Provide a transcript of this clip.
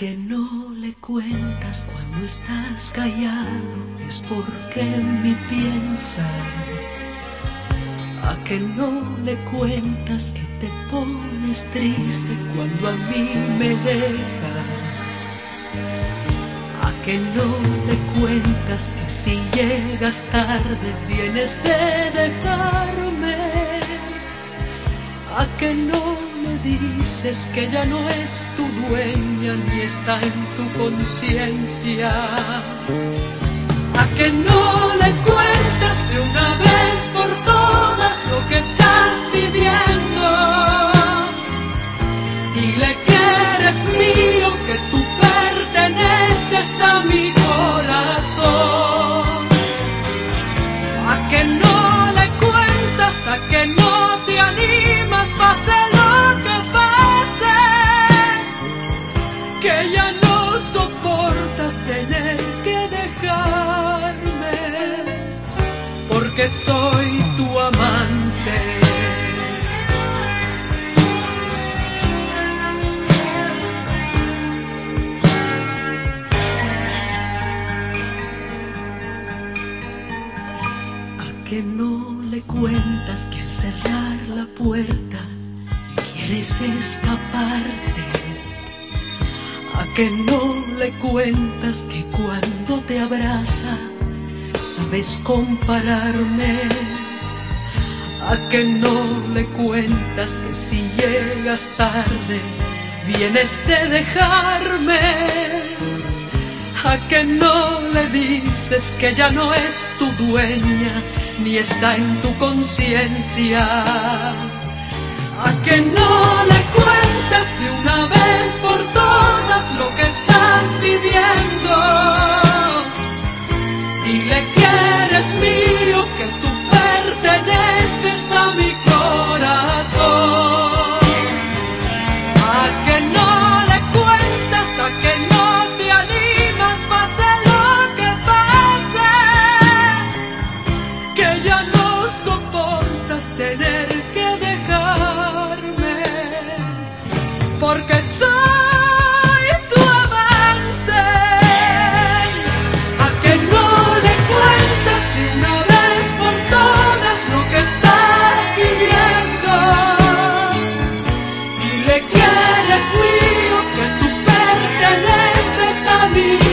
que no le cuentas cuando estás callado es porque en mí piensas. A que no le cuentas que te pones triste cuando a mí me dejas. A que no le cuentas que si llegas tarde vienes de dejarme. A que no dices que ya no es tu dueña ni está en tu conciencia. A que no le cuentas de una vez por todas lo que estás viviendo. Dile que eres mío, que tú perteneces a mi porque soy tu amante. ¿A que no le cuentas que al cerrar la puerta quieres escaparte? ¿A que no le cuentas que cuando te abraza sabes compararme? ¿A que no le cuentas que si llegas tarde vienes de dejarme? ¿A que no le dices que ya no es tu dueña ni está en tu conciencia? ¿A que no le cuentas de una be